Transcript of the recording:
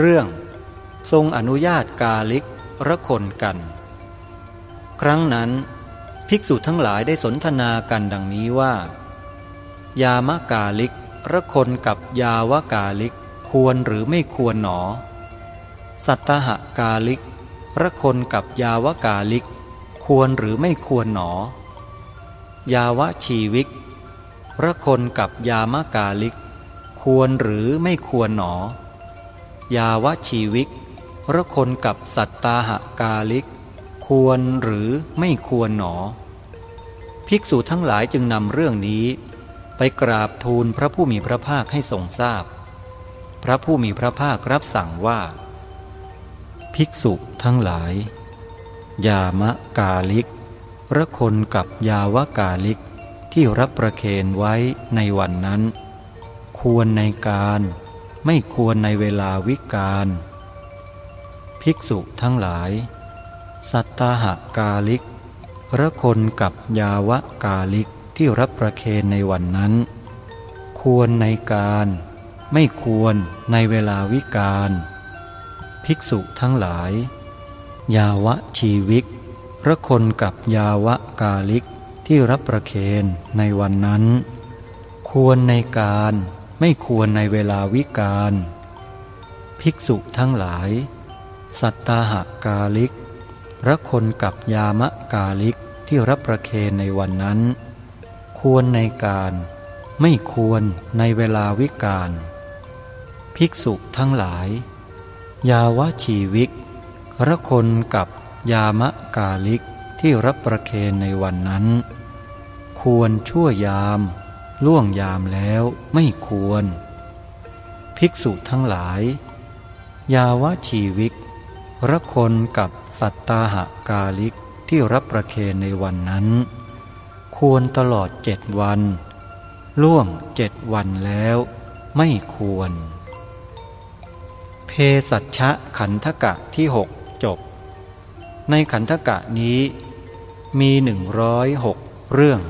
เรื่องทรงอนุญาตกาลิกระคนกัน ครั้งนั้น ภิกษุทั้งหลายได้สนทนากันดังนี้ว่า ยามกาลิกระคนกับยาวกาลิกควรหรือไม่ควรหนอ สัตตหกาลิกระคนกับยาวกาลิก ควรหรือไม่ควรหนอ ยาวชีวิกระคนกับยามกาลิก ควรหรือไม่ควรหนอ ยาวชีวิกระคนกับสัตตาหกาลิก ควรหรือไม่ควรหนอ ภิกษุทั้งหลายจึงนำเรื่องนี้ ไปกราบทูลพระผู้มีพระภาคให้ทรงทราบพพระผู้มีพระภาครับสั่งว่า ภิกษุทั้งหลาย ยามะกาลิกระคนกับยาวกาลิกที่รับประเคนไว้ในวันนั้น ควรในการ ไม่ควรในเวลาวิกาลภิกษุทั้งหลาย สัตตาหกาลิกระคนกับยาวะกาลิกที่รับประเคนในวันนั้น ควรในการ ไม่ควรในเวลาวิกาลภิกษุทั้งหลาย ยาวะชีวิกระคนกับยาวะกาลิกที่รับประเคนในวันนั้น ควรในการ ไม่ควรในเวลาวิกาลภิกษุทั้งหลาย สัตตาหกาลิกระคนกับยามะกาลิกที่รับประเคนในวันนั้น ควรในการไม่ควรในเวลาวิกาลภิกษุทั้งหลาย ยาวชีวิกระคนกับยามะกาลิกที่รับประเคนในวันนั้น ควรชั่วยาม ล่วงยามแล้วไม่ควร ภิกษุทั้งหลาย ยาวชีวิกระคนกับสัตตาหกาลิกที่รับประเคนในวันนั้น ควรตลอดเจ็ดวัน ล่วงเจ็ดวันแล้วไม่ควร เพสัชะขันธกะที่หกจบ ในขันธกะนี้มีหนึ่งร้อยหกเรื่อง